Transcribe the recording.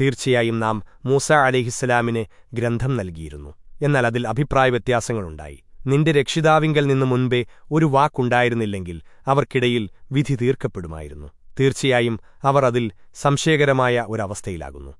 തീർച്ചയായും നാം മൂസ അലിഹിസ്സലാമിന് ഗ്രന്ഥം നൽകിയിരുന്നു. എന്നാൽ അതിൽ അഭിപ്രായ വ്യത്യാസങ്ങളുണ്ടായി നിന്റെ രക്ഷിതാവിങ്കൽ നിന്നു മുൻപേ ഒരു വാക്കുണ്ടായിരുന്നില്ലെങ്കിൽ അവർക്കിടയിൽ വിധി തീർക്കപ്പെടുമായിരുന്നു. തീർച്ചയായും അവർ അതിൽ സംശയകരമായ ഒരവസ്ഥയിലാകുന്നു.